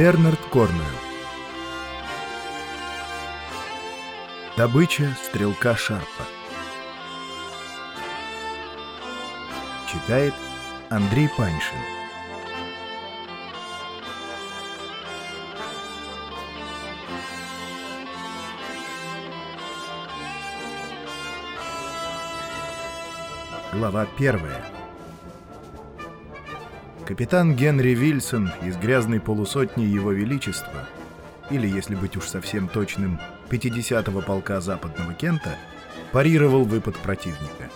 Бернард Корнуэлл. Добыча стрелка Шарпа. Читает Андрей Паншин Глава первая Капитан Генри Вильсон из грязной полусотни Его Величества, или, если быть уж совсем точным, 50-го полка Западного Кента, парировал выпад противника.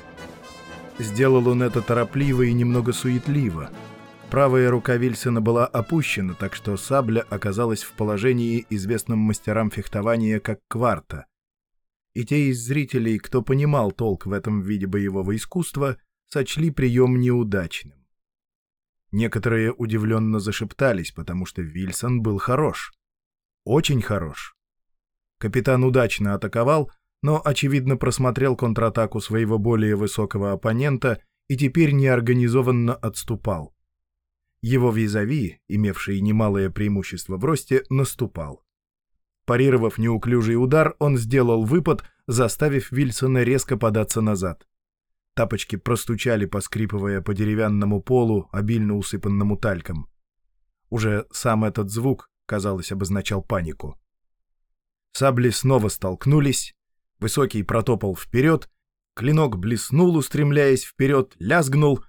Сделал он это торопливо и немного суетливо. Правая рука Вильсона была опущена, так что сабля оказалась в положении, известным мастерам фехтования как кварта — и те из зрителей, кто понимал толк в этом виде боевого искусства, сочли прием неудачным. Некоторые удивленно зашептались, потому что Вильсон был хорош. Очень хорош. Капитан удачно атаковал, но, очевидно, просмотрел контратаку своего более высокого оппонента и теперь неорганизованно отступал. Его визави, имевший немалое преимущество в росте, наступал. Парировав неуклюжий удар, он сделал выпад, заставив Вильсона резко податься назад. Тапочки простучали, поскрипывая по деревянному полу, обильно усыпанному тальком. Уже сам этот звук, казалось, обозначал панику. Сабли снова столкнулись, Высокий протопал вперед, клинок блеснул, устремляясь вперед, лязгнул.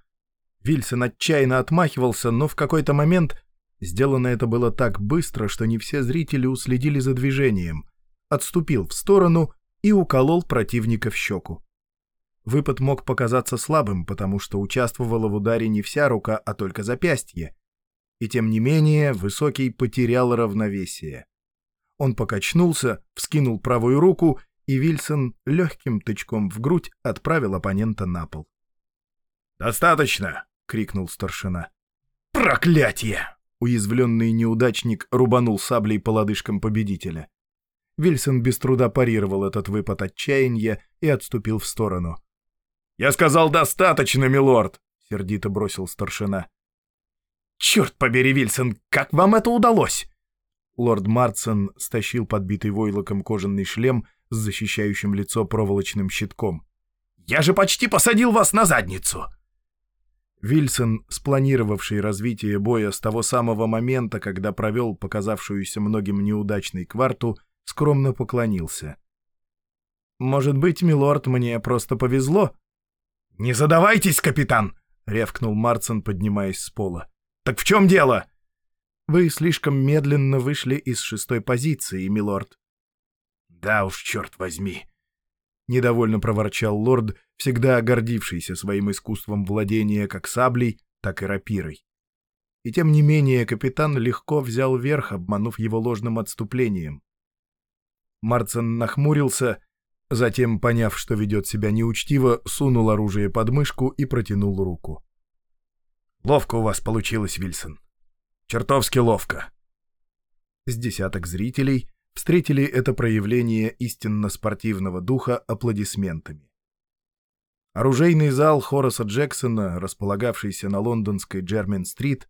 Вильсон отчаянно отмахивался, но в какой-то момент Сделано это было так быстро, что не все зрители уследили за движением. Отступил в сторону и уколол противника в щеку. Выпад мог показаться слабым, потому что участвовала в ударе не вся рука, а только запястье. И тем не менее Высокий потерял равновесие. Он покачнулся, вскинул правую руку, и Вильсон легким тычком в грудь отправил оппонента на пол. «Достаточно!» — крикнул старшина. «Проклятие!» Уязвленный неудачник рубанул саблей по лодыжкам победителя. Вильсон без труда парировал этот выпад отчаяния и отступил в сторону. «Я сказал, достаточно, милорд!» — сердито бросил старшина. «Черт побери, Вильсон, как вам это удалось?» Лорд Марсон стащил подбитый войлоком кожаный шлем с защищающим лицо проволочным щитком. «Я же почти посадил вас на задницу!» Вильсон, спланировавший развитие боя с того самого момента, когда провел показавшуюся многим неудачной кварту, скромно поклонился. «Может быть, милорд, мне просто повезло?» «Не задавайтесь, капитан!» — рявкнул Марсон, поднимаясь с пола. «Так в чем дело?» «Вы слишком медленно вышли из шестой позиции, милорд». «Да уж, черт возьми!» — недовольно проворчал лорд, всегда гордившийся своим искусством владения как саблей, так и рапирой. И тем не менее капитан легко взял верх, обманув его ложным отступлением. Марцен нахмурился, затем, поняв, что ведет себя неучтиво, сунул оружие под мышку и протянул руку. «Ловко у вас получилось, Вильсон. Чертовски ловко». С десяток зрителей встретили это проявление истинно спортивного духа аплодисментами. Оружейный зал Хораса Джексона, располагавшийся на лондонской Джермен-стрит,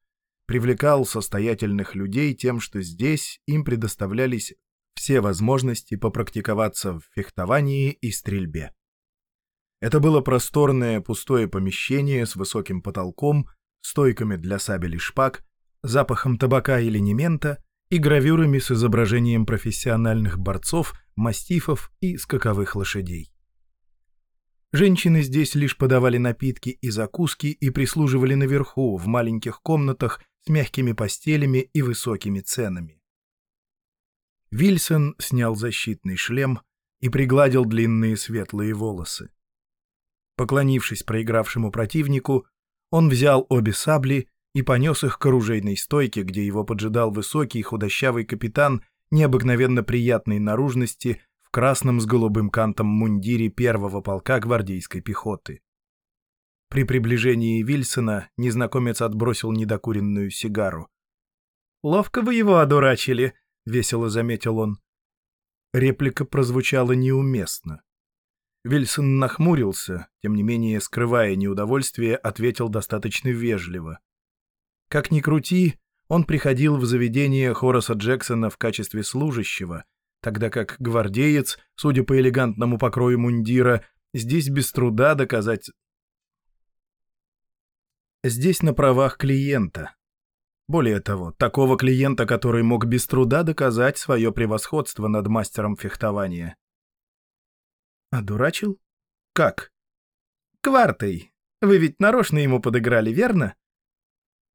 привлекал состоятельных людей тем, что здесь им предоставлялись все возможности попрактиковаться в фехтовании и стрельбе. Это было просторное пустое помещение с высоким потолком, стойками для сабель и шпаг, запахом табака или немента и гравюрами с изображением профессиональных борцов, мастифов и скаковых лошадей. Женщины здесь лишь подавали напитки и закуски и прислуживали наверху, в маленьких комнатах с мягкими постелями и высокими ценами. Вильсон снял защитный шлем и пригладил длинные светлые волосы. Поклонившись проигравшему противнику, он взял обе сабли и понес их к оружейной стойке, где его поджидал высокий худощавый капитан необыкновенно приятной наружности в красном с голубым кантом мундире первого полка гвардейской пехоты. При приближении Вильсона незнакомец отбросил недокуренную сигару. «Ловко вы его одурачили», — весело заметил он. Реплика прозвучала неуместно. Вильсон нахмурился, тем не менее, скрывая неудовольствие, ответил достаточно вежливо. Как ни крути, он приходил в заведение Хораса Джексона в качестве служащего, тогда как гвардеец, судя по элегантному покрою мундира, здесь без труда доказать... Здесь на правах клиента. Более того, такого клиента, который мог без труда доказать свое превосходство над мастером фехтования. Одурачил? Как? Квартой. Вы ведь нарочно ему подыграли, верно?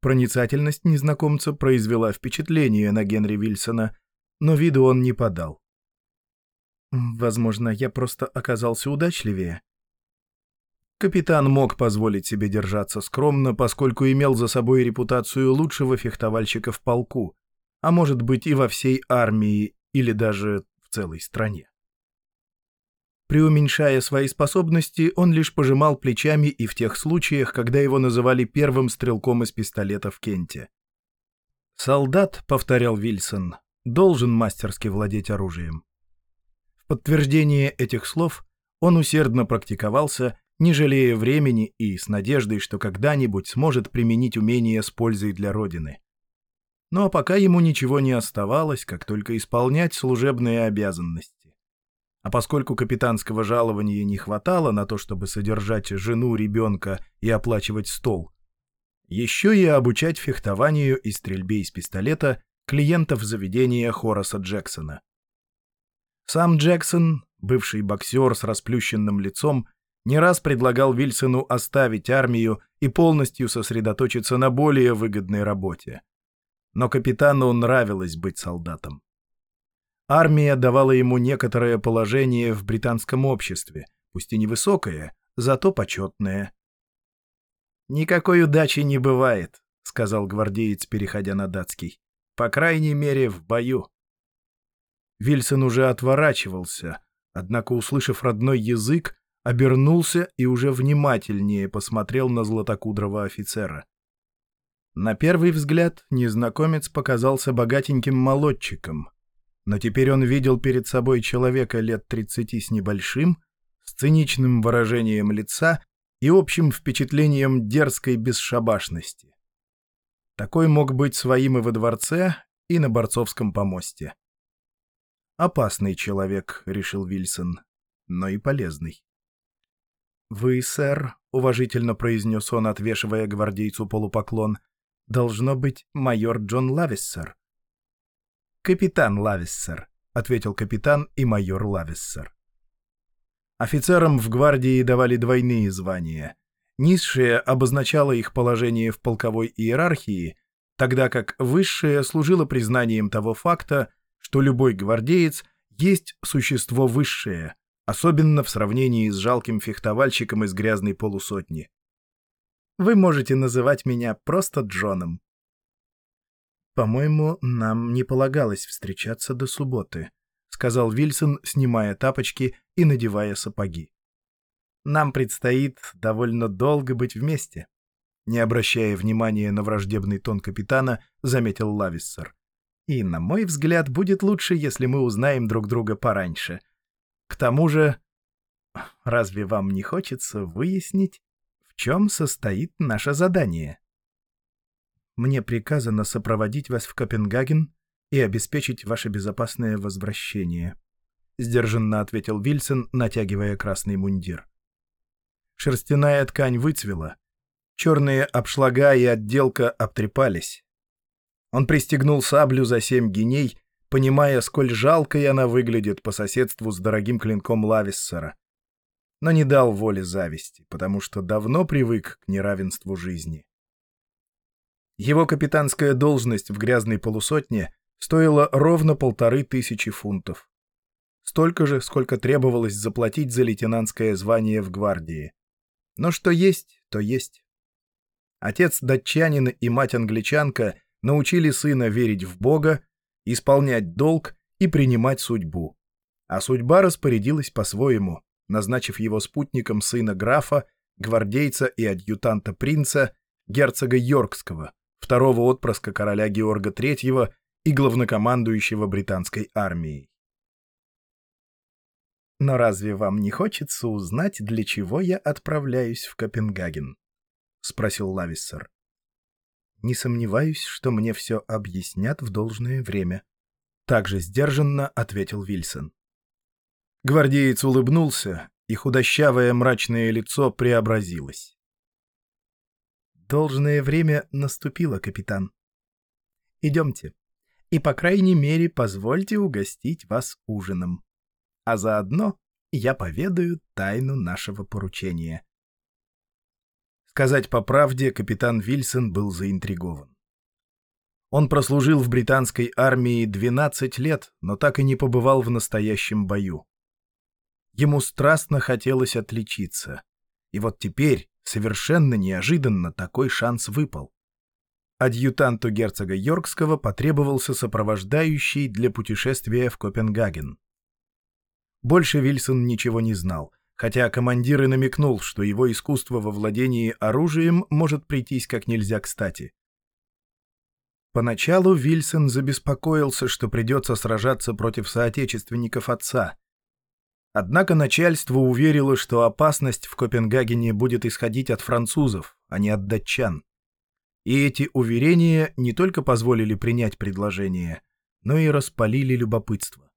Проницательность незнакомца произвела впечатление на Генри Вильсона, но виду он не подал. Возможно, я просто оказался удачливее. Капитан мог позволить себе держаться скромно, поскольку имел за собой репутацию лучшего фехтовальщика в полку, а может быть и во всей армии или даже в целой стране. Преуменьшая свои способности, он лишь пожимал плечами и в тех случаях, когда его называли первым стрелком из пистолета в Кенте. «Солдат», — повторял Вильсон, — «должен мастерски владеть оружием». В подтверждение этих слов он усердно практиковался, не жалея времени и с надеждой, что когда-нибудь сможет применить умение с пользой для Родины. Ну а пока ему ничего не оставалось, как только исполнять служебные обязанности. А поскольку капитанского жалования не хватало на то, чтобы содержать жену, ребенка и оплачивать стол, еще и обучать фехтованию и стрельбе из пистолета клиентов заведения Хораса Джексона. Сам Джексон, бывший боксер с расплющенным лицом, не раз предлагал Вильсону оставить армию и полностью сосредоточиться на более выгодной работе. Но капитану нравилось быть солдатом. Армия давала ему некоторое положение в британском обществе, пусть и невысокое, зато почетное. «Никакой удачи не бывает», — сказал гвардеец, переходя на датский. «По крайней мере, в бою». Вильсон уже отворачивался, однако, услышав родной язык, обернулся и уже внимательнее посмотрел на златокудрого офицера. На первый взгляд незнакомец показался богатеньким молодчиком — но теперь он видел перед собой человека лет тридцати с небольшим, с циничным выражением лица и общим впечатлением дерзкой бесшабашности. Такой мог быть своим и во дворце, и на Борцовском помосте. «Опасный человек», — решил Вильсон, — «но и полезный». «Вы, сэр», — уважительно произнес он, отвешивая гвардейцу полупоклон, — «должно быть майор Джон Лависсер». «Капитан Лависсер», — ответил капитан и майор Лависсер. Офицерам в гвардии давали двойные звания. Низшее обозначало их положение в полковой иерархии, тогда как высшее служило признанием того факта, что любой гвардеец есть существо высшее, особенно в сравнении с жалким фехтовальщиком из грязной полусотни. Вы можете называть меня просто Джоном. «По-моему, нам не полагалось встречаться до субботы», — сказал Вильсон, снимая тапочки и надевая сапоги. «Нам предстоит довольно долго быть вместе», — не обращая внимания на враждебный тон капитана, заметил Лависсер. «И, на мой взгляд, будет лучше, если мы узнаем друг друга пораньше. К тому же, разве вам не хочется выяснить, в чем состоит наше задание?» Мне приказано сопроводить вас в Копенгаген и обеспечить ваше безопасное возвращение», — сдержанно ответил Вильсон, натягивая красный мундир. Шерстяная ткань выцвела, черные обшлага и отделка обтрепались. Он пристегнул саблю за семь геней, понимая, сколь жалкой она выглядит по соседству с дорогим клинком Лависсера, но не дал воли зависти, потому что давно привык к неравенству жизни. Его капитанская должность в грязной полусотне стоила ровно полторы тысячи фунтов. Столько же, сколько требовалось заплатить за лейтенантское звание в гвардии. Но что есть, то есть. Отец датчанин и мать англичанка научили сына верить в Бога, исполнять долг и принимать судьбу. А судьба распорядилась по-своему, назначив его спутником сына графа, гвардейца и адъютанта принца, герцога Йоркского, второго отпрыска короля Георга III и главнокомандующего британской армией. «Но разве вам не хочется узнать, для чего я отправляюсь в Копенгаген?» — спросил Лависсер. Не сомневаюсь, что мне все объяснят в должное время. Также сдержанно ответил Вильсон. Гвардеец улыбнулся, и худощавое мрачное лицо преобразилось. Должное время наступило, капитан. Идемте, и, по крайней мере, позвольте угостить вас ужином. А заодно я поведаю тайну нашего поручения. Сказать по правде, капитан Вильсон был заинтригован. Он прослужил в британской армии 12 лет, но так и не побывал в настоящем бою. Ему страстно хотелось отличиться. И вот теперь, совершенно неожиданно, такой шанс выпал. Адъютанту герцога Йоркского потребовался сопровождающий для путешествия в Копенгаген. Больше Вильсон ничего не знал, хотя командир и намекнул, что его искусство во владении оружием может прийтись как нельзя кстати. Поначалу Вильсон забеспокоился, что придется сражаться против соотечественников отца. Однако начальство уверило, что опасность в Копенгагене будет исходить от французов, а не от датчан. И эти уверения не только позволили принять предложение, но и распалили любопытство.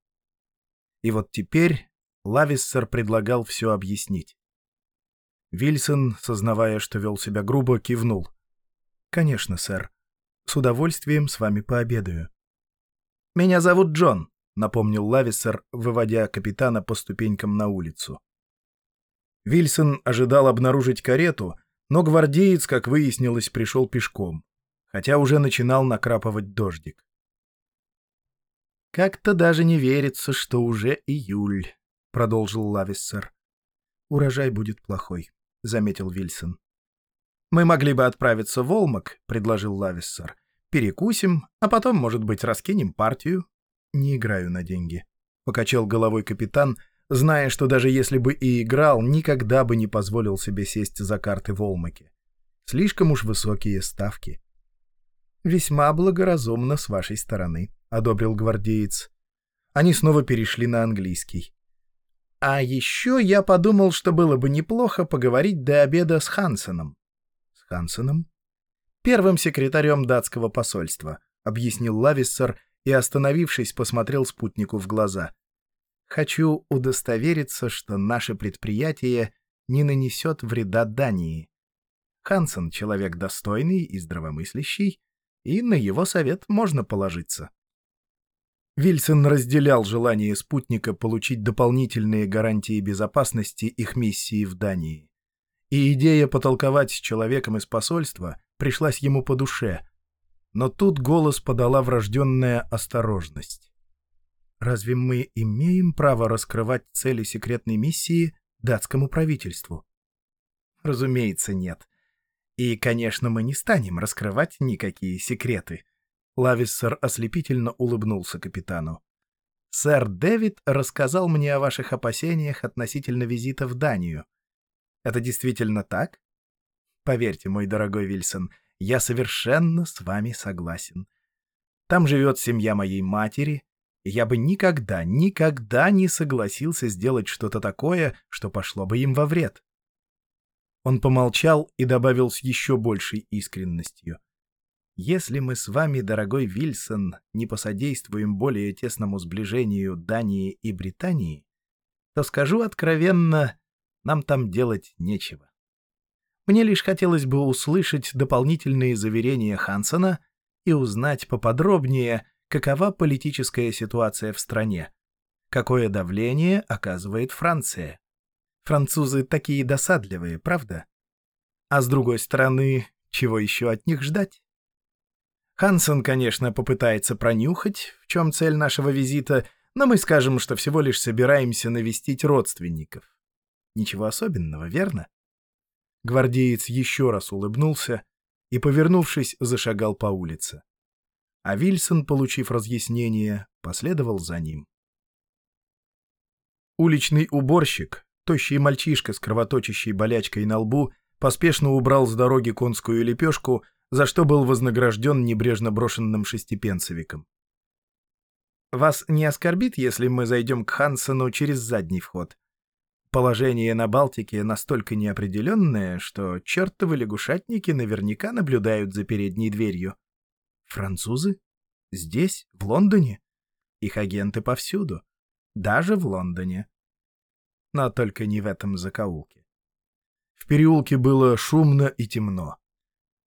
И вот теперь Лависсер предлагал все объяснить. Вильсон, сознавая, что вел себя грубо, кивнул. «Конечно, сэр. С удовольствием с вами пообедаю». «Меня зовут Джон», — напомнил Лависсер, выводя капитана по ступенькам на улицу. Вильсон ожидал обнаружить карету, но гвардеец, как выяснилось, пришел пешком, хотя уже начинал накрапывать дождик. «Как-то даже не верится, что уже июль», — продолжил Лависсер. «Урожай будет плохой», — заметил Вильсон. «Мы могли бы отправиться в Олмак», — предложил Лависсер. «Перекусим, а потом, может быть, раскинем партию». «Не играю на деньги», — покачал головой капитан, — зная, что даже если бы и играл, никогда бы не позволил себе сесть за карты в Олмаке. Слишком уж высокие ставки. «Весьма благоразумно с вашей стороны», — одобрил гвардеец. Они снова перешли на английский. «А еще я подумал, что было бы неплохо поговорить до обеда с Хансеном». «С Хансеном?» «Первым секретарем датского посольства», — объяснил Лависсер и, остановившись, посмотрел спутнику в глаза. Хочу удостовериться, что наше предприятие не нанесет вреда Дании. Хансен — человек достойный и здравомыслящий, и на его совет можно положиться. Вильсон разделял желание спутника получить дополнительные гарантии безопасности их миссии в Дании. И идея потолковать с человеком из посольства пришлась ему по душе. Но тут голос подала врожденная осторожность. Разве мы имеем право раскрывать цели секретной миссии датскому правительству? Разумеется, нет. И, конечно, мы не станем раскрывать никакие секреты. Лависсер ослепительно улыбнулся капитану. Сэр Дэвид рассказал мне о ваших опасениях относительно визита в Данию. Это действительно так? Поверьте, мой дорогой Вильсон, я совершенно с вами согласен. Там живет семья моей матери, я бы никогда, никогда не согласился сделать что-то такое, что пошло бы им во вред. Он помолчал и добавил с еще большей искренностью. «Если мы с вами, дорогой Вильсон, не посодействуем более тесному сближению Дании и Британии, то, скажу откровенно, нам там делать нечего. Мне лишь хотелось бы услышать дополнительные заверения Хансона и узнать поподробнее, какова политическая ситуация в стране, какое давление оказывает Франция. Французы такие досадливые, правда? А с другой стороны, чего еще от них ждать? Хансен, конечно, попытается пронюхать, в чем цель нашего визита, но мы скажем, что всего лишь собираемся навестить родственников. Ничего особенного, верно? Гвардеец еще раз улыбнулся и, повернувшись, зашагал по улице а Вильсон, получив разъяснение, последовал за ним. Уличный уборщик, тощий мальчишка с кровоточащей болячкой на лбу, поспешно убрал с дороги конскую лепешку, за что был вознагражден небрежно брошенным шестипенцевиком. «Вас не оскорбит, если мы зайдем к Хансену через задний вход? Положение на Балтике настолько неопределенное, что чертовы лягушатники наверняка наблюдают за передней дверью. Французы? Здесь, в Лондоне? Их агенты повсюду. Даже в Лондоне. Но только не в этом закоулке. В переулке было шумно и темно.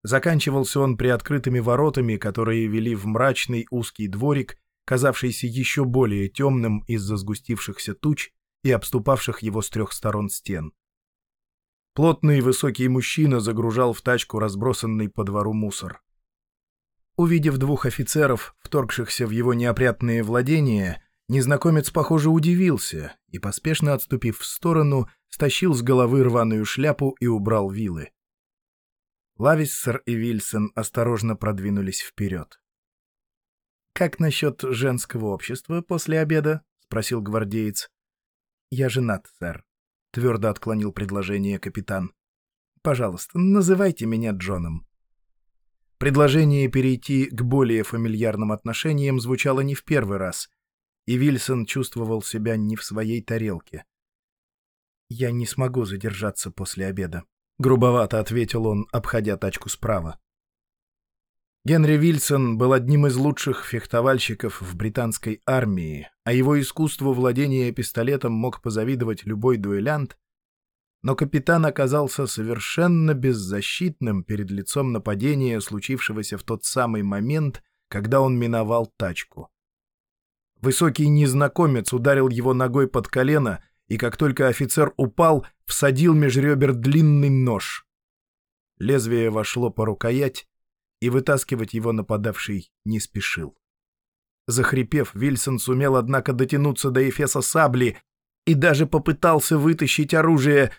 Заканчивался он приоткрытыми воротами, которые вели в мрачный узкий дворик, казавшийся еще более темным из-за сгустившихся туч и обступавших его с трех сторон стен. Плотный высокий мужчина загружал в тачку разбросанный по двору мусор. Увидев двух офицеров, вторгшихся в его неопрятные владения, незнакомец, похоже, удивился и, поспешно отступив в сторону, стащил с головы рваную шляпу и убрал вилы. Лависсер и Вильсон осторожно продвинулись вперед. «Как насчет женского общества после обеда?» — спросил гвардеец. «Я женат, сэр», — твердо отклонил предложение капитан. «Пожалуйста, называйте меня Джоном». Предложение перейти к более фамильярным отношениям звучало не в первый раз, и Вильсон чувствовал себя не в своей тарелке. «Я не смогу задержаться после обеда», — грубовато ответил он, обходя тачку справа. Генри Вильсон был одним из лучших фехтовальщиков в британской армии, а его искусству владения пистолетом мог позавидовать любой дуэлянт, но капитан оказался совершенно беззащитным перед лицом нападения, случившегося в тот самый момент, когда он миновал тачку. Высокий незнакомец ударил его ногой под колено, и как только офицер упал, всадил меж ребер длинный нож. Лезвие вошло по рукоять, и вытаскивать его нападавший не спешил. Захрипев, Вильсон сумел, однако, дотянуться до Эфеса сабли и даже попытался вытащить оружие,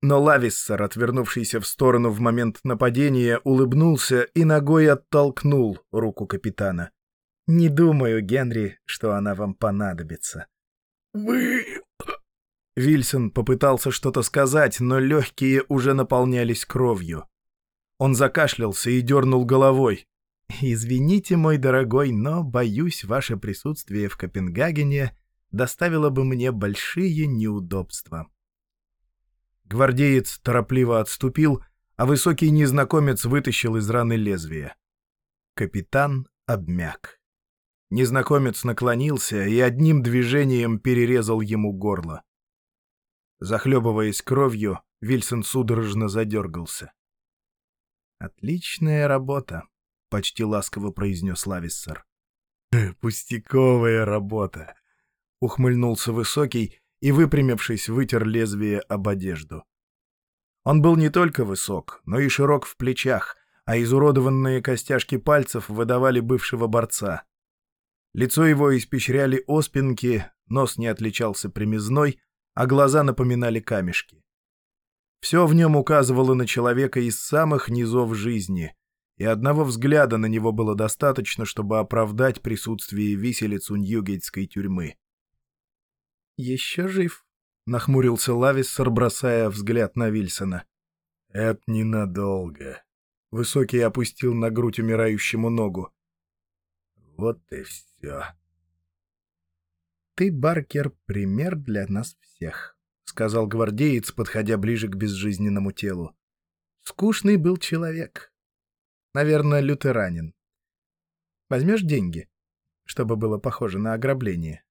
но Лависсер, отвернувшийся в сторону в момент нападения, улыбнулся и ногой оттолкнул руку капитана. «Не думаю, Генри, что она вам понадобится». «Вы...» Вильсон попытался что-то сказать, но легкие уже наполнялись кровью. Он закашлялся и дернул головой. «Извините, мой дорогой, но, боюсь, ваше присутствие в Копенгагене доставило бы мне большие неудобства». Гвардеец торопливо отступил, а высокий незнакомец вытащил из раны лезвие. Капитан обмяк. Незнакомец наклонился и одним движением перерезал ему горло. Захлебываясь кровью, Вильсон судорожно задергался. «Отличная работа», — почти ласково произнес Лависсер. «Пустяковая работа», — ухмыльнулся Высокий и, выпрямившись, вытер лезвие об одежду. Он был не только высок, но и широк в плечах, а изуродованные костяшки пальцев выдавали бывшего борца. Лицо его испещряли оспинки, нос не отличался примизной, а глаза напоминали камешки. Все в нем указывало на человека из самых низов жизни, и одного взгляда на него было достаточно, чтобы оправдать присутствие виселиц у Ньюгейтской тюрьмы. «Еще жив», — нахмурился Лависсер, бросая взгляд на Вильсона. «Это ненадолго». Высокий опустил на грудь умирающему ногу. «Вот и все». «Ты, Баркер, пример для нас всех» сказал гвардеец, подходя ближе к безжизненному телу. Скучный был человек. Наверное, лютеранин. Возьмешь деньги, чтобы было похоже на ограбление?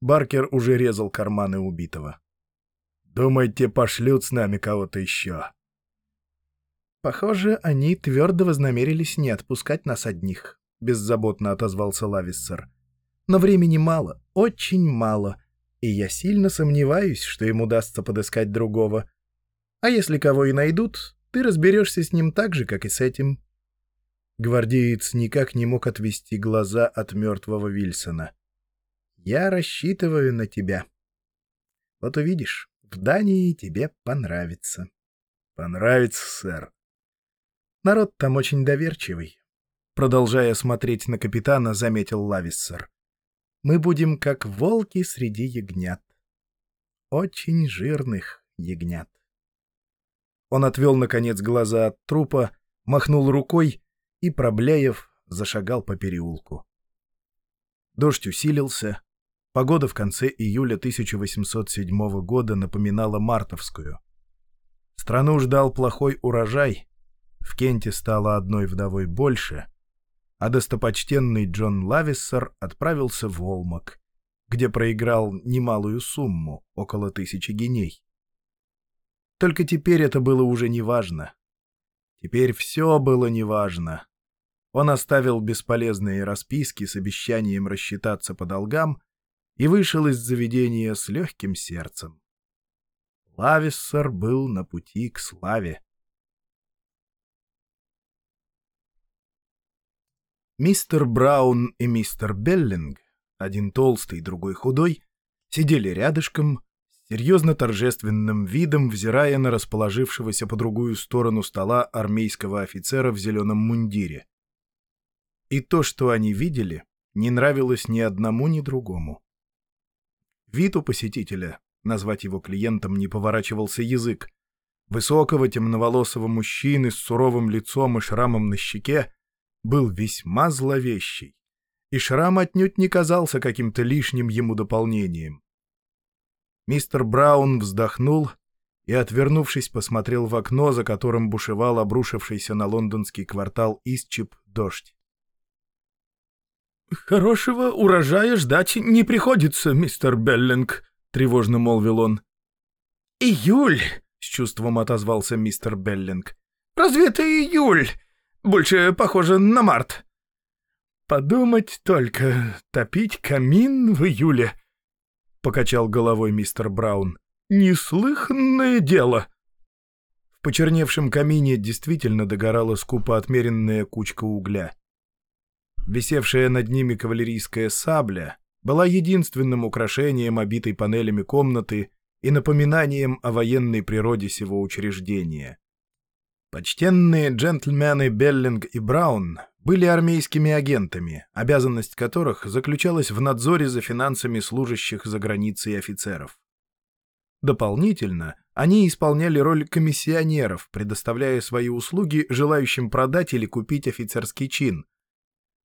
Баркер уже резал карманы убитого. «Думаете, пошлют с нами кого-то еще?» «Похоже, они твердо вознамерились не отпускать нас одних», — беззаботно отозвался Лависсер. «Но времени мало, очень мало, и я сильно сомневаюсь, что им удастся подыскать другого. А если кого и найдут, ты разберешься с ним так же, как и с этим». Гвардеец никак не мог отвести глаза от мертвого Вильсона. «Я рассчитываю на тебя. Вот увидишь, в Дании тебе понравится». «Понравится, сэр». «Народ там очень доверчивый», — продолжая смотреть на капитана, заметил Лависсер мы будем как волки среди ягнят. Очень жирных ягнят. Он отвел, наконец, глаза от трупа, махнул рукой и, проблеяв, зашагал по переулку. Дождь усилился, Погода в конце июля 1807 года напоминала мартовскую. Страну ждал плохой урожай, в Кенте стало одной вдовой больше, а достопочтенный Джон Лависсер отправился в Олмак, где проиграл немалую сумму, около тысячи геней. Только теперь это было уже неважно. Теперь все было неважно. Он оставил бесполезные расписки с обещанием рассчитаться по долгам и вышел из заведения с легким сердцем. Лависсер был на пути к славе. Мистер Браун и мистер Беллинг, один толстый, другой худой, сидели рядышком, с серьезно торжественным видом взирая на расположившегося по другую сторону стола армейского офицера в зеленом мундире. И то, что они видели, не нравилось ни одному, ни другому. Вид у посетителя, назвать его клиентом не поворачивался язык, высокого темноволосого мужчины с суровым лицом и шрамом на щеке, был весьма зловещий, и шрам отнюдь не казался каким-то лишним ему дополнением. Мистер Браун вздохнул и, отвернувшись, посмотрел в окно, за которым бушевал обрушившийся на лондонский квартал Истчип дождь. «Хорошего урожая ждать не приходится, мистер Беллинг», — тревожно молвил он. «Июль!» — с чувством отозвался мистер Беллинг. «Разве это июль? Больше похоже на март». «Подумать только, топить камин в июле», — покачал головой мистер Браун. «Неслыханное дело». В почерневшем камине действительно догорала скупо отмеренная кучка угля. Висевшая над ними кавалерийская сабля была единственным украшением, обитой панелями комнаты и напоминанием о военной природе сего учреждения. Почтенные джентльмены Беллинг и Браун были армейскими агентами, обязанность которых заключалась в надзоре за финансами служащих за границей офицеров. Дополнительно они исполняли роль комиссионеров, предоставляя свои услуги желающим продать или купить офицерский чин,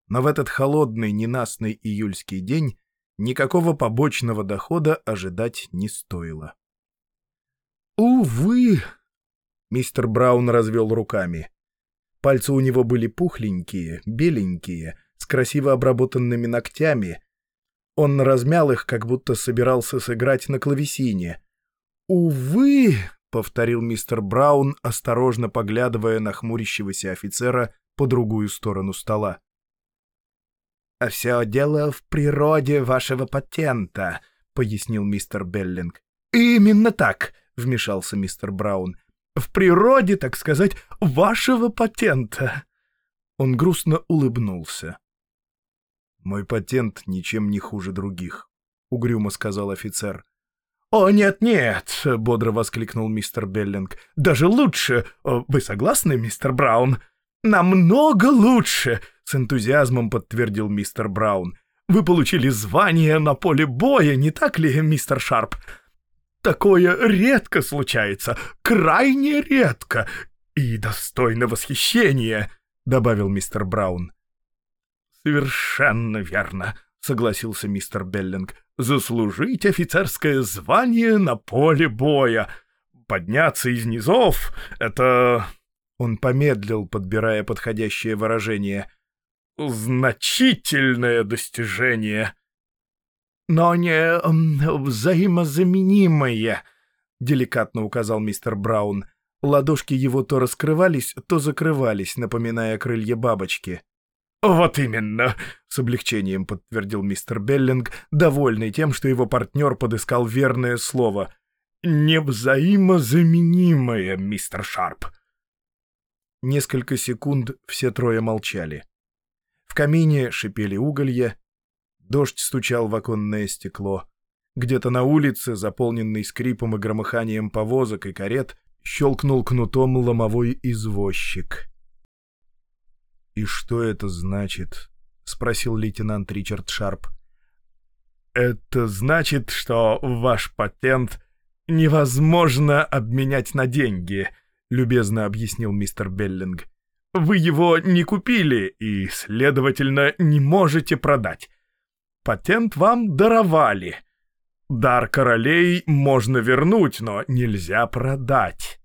но в этот холодный ненастный июльский день никакого побочного дохода ожидать не стоило. «Увы!» — мистер Браун развел руками. Пальцы у него были пухленькие, беленькие, с красиво обработанными ногтями. Он размял их, как будто собирался сыграть на клавесине. «Увы!» — повторил мистер Браун, осторожно поглядывая на хмурящегося офицера по другую сторону стола. А «Все дело в природе вашего патента», — пояснил мистер Беллинг. «Именно так», — вмешался мистер Браун. «В природе, так сказать, вашего патента». Он грустно улыбнулся. «Мой патент ничем не хуже других», — угрюмо сказал офицер. «О, нет-нет!» — бодро воскликнул мистер Беллинг. «Даже лучше! Вы согласны, мистер Браун?» «Намного лучше!» — с энтузиазмом подтвердил мистер Браун. «Вы получили звание на поле боя, не так ли, мистер Шарп?» «Такое редко случается, крайне редко и достойно восхищения», — добавил мистер Браун. «Совершенно верно», — согласился мистер Беллинг. «Заслужить офицерское звание на поле боя. Подняться из низов — это он помедлил, подбирая подходящее выражение. «Значительное достижение!» «Но не взаимозаменимое», — деликатно указал мистер Браун. Ладошки его то раскрывались, то закрывались, напоминая крылья бабочки. «Вот именно!» — с облегчением подтвердил мистер Беллинг, довольный тем, что его партнер подыскал верное слово. «Невзаимозаменимое, мистер Шарп!» Несколько секунд все трое молчали. В камине шипели уголья, дождь стучал в оконное стекло. Где-то на улице, заполненный скрипом и громыханием повозок и карет, щелкнул кнутом ломовой извозчик. «И что это значит?» — спросил лейтенант Ричард Шарп. «Это значит, что ваш патент невозможно обменять на деньги», — любезно объяснил мистер Беллинг. «Вы его не купили и, следовательно, не можете продать. Патент вам даровали. Дар королей можно вернуть, но нельзя продать.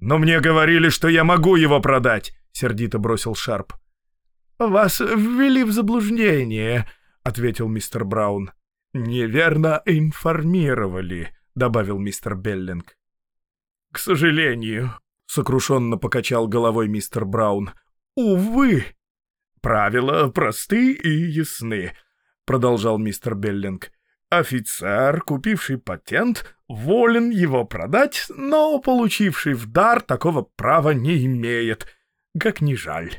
Но мне говорили, что я могу его продать, сердито бросил Шарп. Вас ввели в заблуждение, ответил мистер Браун. Неверно информировали, добавил мистер Беллинг. К сожалению, сокрушенно покачал головой мистер Браун. Увы, правила просты и ясны, продолжал мистер Беллинг. Офицер, купивший патент, волен его продать, но получивший в дар такого права не имеет, как ни жаль.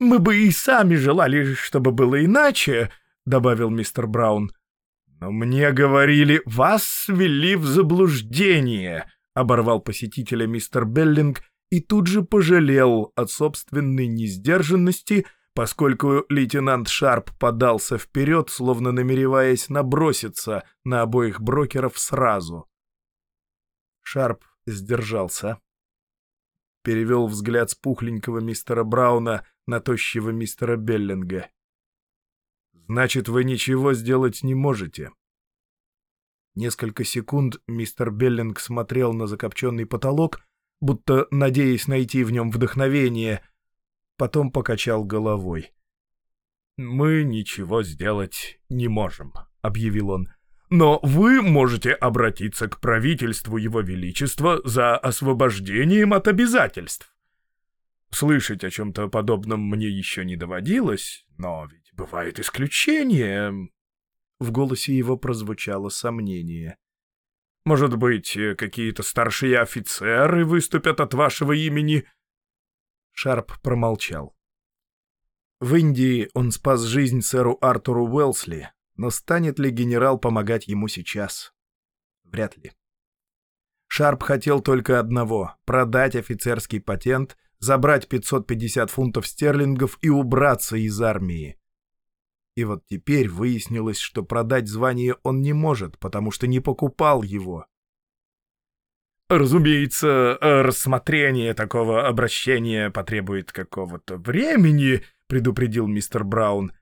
«Мы бы и сами желали, чтобы было иначе», — добавил мистер Браун. «Но мне говорили, вас ввели в заблуждение», — оборвал посетителя мистер Беллинг и тут же пожалел от собственной несдержанности — поскольку лейтенант Шарп подался вперед, словно намереваясь наброситься на обоих брокеров сразу. Шарп сдержался. Перевел взгляд с пухленького мистера Брауна на тощего мистера Беллинга. «Значит, вы ничего сделать не можете». Несколько секунд мистер Беллинг смотрел на закопченный потолок, будто надеясь найти в нем вдохновение — потом покачал головой. «Мы ничего сделать не можем», — объявил он. «Но вы можете обратиться к правительству Его Величества за освобождением от обязательств. Слышать о чем-то подобном мне еще не доводилось, но ведь бывают исключения». В голосе его прозвучало сомнение. «Может быть, какие-то старшие офицеры выступят от вашего имени?» Шарп промолчал. В Индии он спас жизнь сэру Артуру Уэлсли, но станет ли генерал помогать ему сейчас? Вряд ли. Шарп хотел только одного — продать офицерский патент, забрать 550 фунтов стерлингов и убраться из армии. И вот теперь выяснилось, что продать звание он не может, потому что не покупал его. Разумеется, рассмотрение такого обращения потребует какого-то времени, предупредил мистер Браун.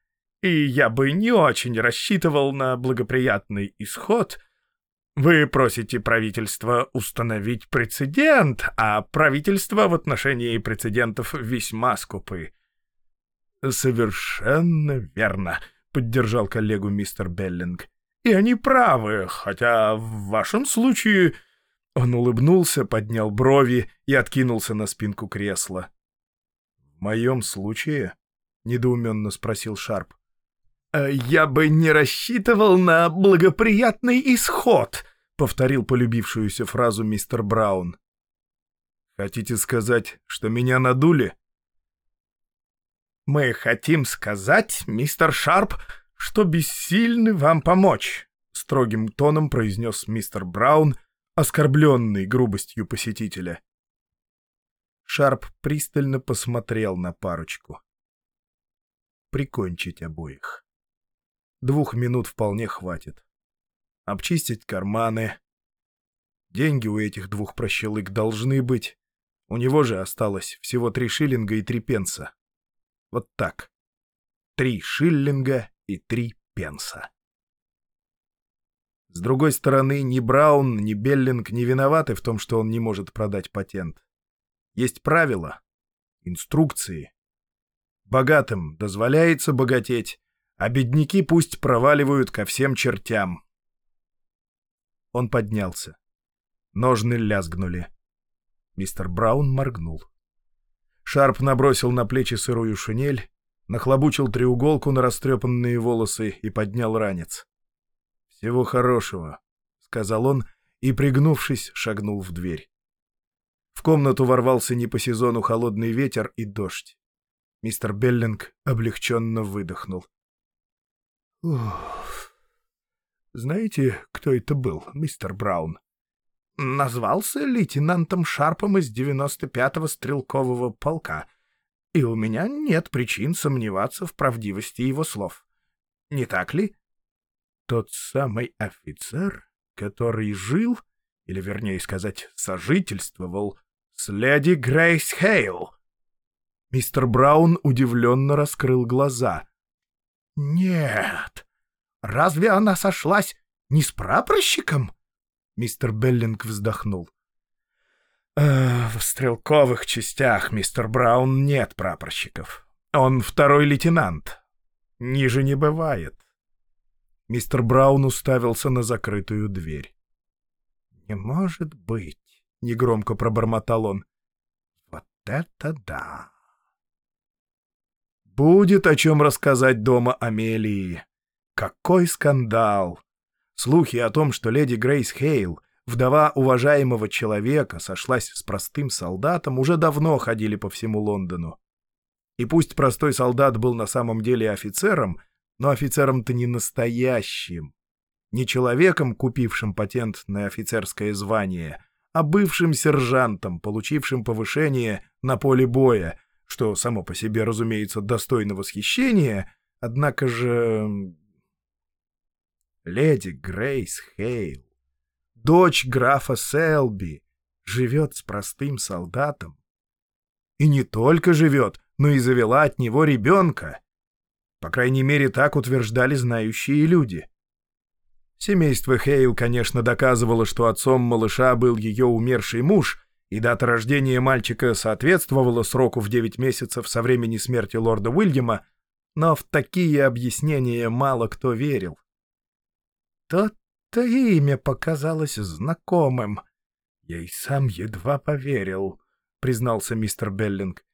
И я бы не очень рассчитывал на благоприятный исход. Вы просите правительство установить прецедент, а правительство в отношении прецедентов весьма скупы. Совершенно верно, поддержал коллегу мистер Беллинг. И они правы, хотя в вашем случае он улыбнулся, поднял брови и откинулся на спинку кресла. «В моем случае?» — недоуменно спросил Шарп. «Э, «Я бы не рассчитывал на благоприятный исход», — повторил полюбившуюся фразу мистер Браун. «Хотите сказать, что меня надули?» «Мы хотим сказать, мистер Шарп, что бессильны вам помочь», — строгим тоном произнес мистер Браун — оскорбленный грубостью посетителя. Шарп пристально посмотрел на парочку. Прикончить обоих. Двух минут вполне хватит. Обчистить карманы. Деньги у этих двух прощелык должны быть. У него же осталось всего три шиллинга и три пенса. Вот так. Три шиллинга и три пенса. С другой стороны, ни Браун, ни Беллинг не виноваты в том, что он не может продать патент. Есть правила, инструкции. Богатым дозволяется богатеть, а бедняки пусть проваливают ко всем чертям. Он поднялся. Ножны лязгнули. Мистер Браун моргнул. Шарп набросил на плечи сырую шинель, нахлобучил треуголку на растрепанные волосы и поднял ранец. «Всего хорошего», — сказал он и, пригнувшись, шагнул в дверь. В комнату ворвался не по сезону холодный ветер и дождь. Мистер Беллинг облегченно выдохнул. «Уф... Знаете, кто это был, мистер Браун?» «Назвался лейтенантом Шарпом из 95-го стрелкового полка, и у меня нет причин сомневаться в правдивости его слов. Не так ли?» Тот самый офицер, который жил, или, вернее сказать, сожительствовал с леди Грейс Хейл. Мистер Браун удивленно раскрыл глаза. «Нет, Разве она сошлась не с прапорщиком?» Мистер Беллинг вздохнул. «Э, «В стрелковых частях, мистер Браун, нет прапорщиков. Он второй лейтенант. Ниже не бывает». Мистер Браун уставился на закрытую дверь. «Не может быть», — негромко пробормотал он. «Вот это да!» Будет о чем рассказать дома Амелии. Какой скандал! Слухи о том, что леди Грейс Хейл, вдова уважаемого человека, сошлась с простым солдатом, уже давно ходили по всему Лондону. И пусть простой солдат был на самом деле офицером, но офицером-то не настоящим. Не человеком, купившим патент на офицерское звание, а бывшим сержантом, получившим повышение на поле боя, что само по себе, разумеется, достойно восхищения, однако же... Леди Грейс Хейл, дочь графа Селби, живет с простым солдатом. И не только живет, но и завела от него ребенка. По крайней мере, так утверждали знающие люди. Семейство Хейл, конечно, доказывало, что отцом малыша был ее умерший муж, и дата рождения мальчика соответствовала сроку в 9 месяцев со времени смерти лорда Уильяма, но в такие объяснения мало кто верил. То-то имя показалось знакомым. Я и сам едва поверил, — признался мистер Беллинг.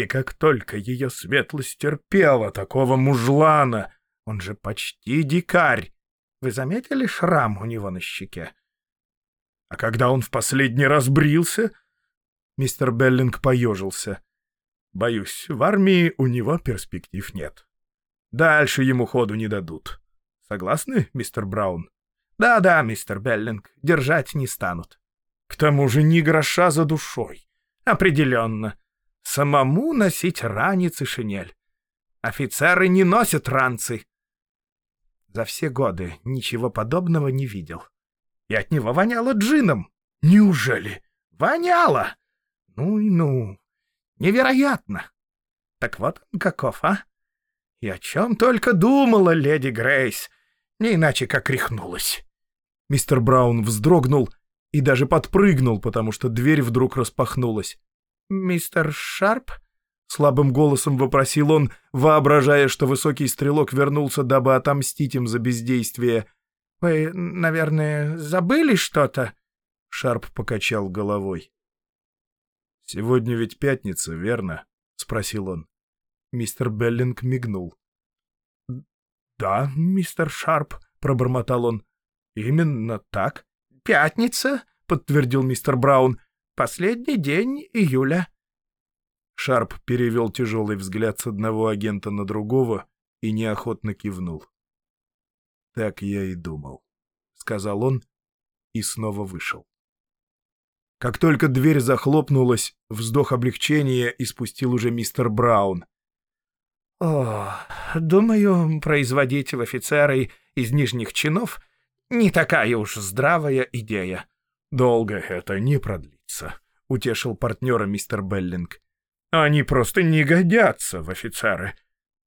И как только ее светлость терпела такого мужлана, он же почти дикарь. Вы заметили шрам у него на щеке? А когда он в последний раз брился... Мистер Беллинг поежился. Боюсь, в армии у него перспектив нет. Дальше ему ходу не дадут. Согласны, мистер Браун? Да-да, мистер Беллинг, держать не станут. К тому же ни гроша за душой. Определенно. Самому носить ранец и шинель. Офицеры не носят ранцы. За все годы ничего подобного не видел. И от него воняло джином. Неужели? Воняло! Ну и ну. Невероятно. Так вот он каков, а? И о чем только думала леди Грейс, не иначе как рехнулась. Мистер Браун вздрогнул и даже подпрыгнул, потому что дверь вдруг распахнулась. «Мистер Шарп?» — слабым голосом вопросил он, воображая, что высокий стрелок вернулся, дабы отомстить им за бездействие — «Вы, наверное, забыли что-то?» Шарп покачал головой. «Сегодня ведь пятница, верно?» — спросил он. Мистер Беллинг мигнул. «Да, мистер Шарп», — пробормотал он. «Именно так». «Пятница», — подтвердил мистер Браун. «Последний день июля». Шарп перевел тяжелый взгляд с одного агента на другого и неохотно кивнул. «Так я и думал», — сказал он и снова вышел. Как только дверь захлопнулась, вздох облегчения испустил уже мистер Браун. «О, думаю, производить в офицеры из нижних чинов не такая уж здравая идея. Долго это не продлится», — утешил партнера мистер Беллинг. «Они просто не годятся в офицеры.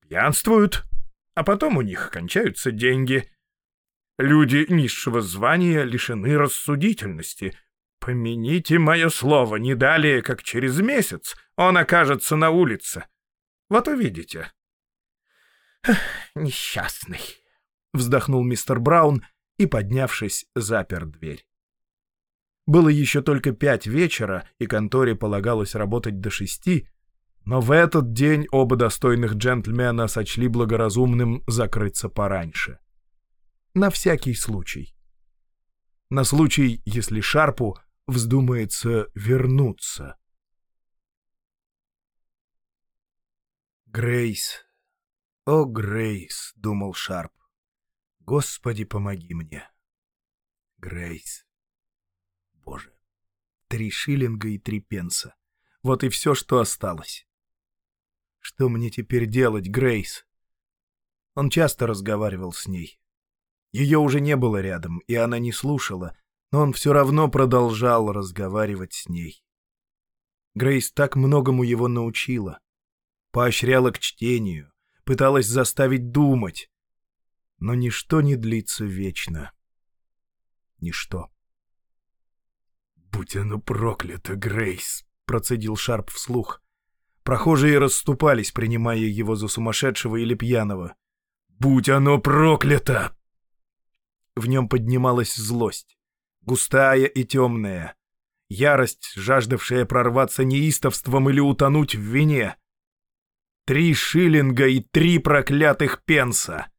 Пьянствуют, а потом у них кончаются деньги. Люди низшего звания лишены рассудительности. Помяните мое слово, не далее, как через месяц он окажется на улице. Вот увидите. «Несчастный», — вздохнул мистер Браун и, поднявшись, запер дверь. Было еще только пять вечера, и конторе полагалось работать до шести, но в этот день оба достойных джентльмена сочли благоразумным закрыться пораньше. На всякий случай. На случай, если Шарпу вздумается вернуться. Грейс. О, Грейс, думал Шарп. Господи, помоги мне. Грейс. Боже. Три шиллинга и три пенса. Вот и все, что осталось. Что мне теперь делать, Грейс? Он часто разговаривал с ней. Ее уже не было рядом, и она не слушала, но он все равно продолжал разговаривать с ней. Грейс так многому его научила. Поощряла к чтению, пыталась заставить думать. Но ничто не длится вечно. Ничто. «Будь оно проклято, Грейс!» — процедил Шарп вслух. Прохожие расступались, принимая его за сумасшедшего или пьяного. «Будь оно проклято!» В нем поднималась злость, густая и темная, ярость, жаждавшая прорваться неистовством или утонуть в вине. Три шиллинга и три проклятых пенса!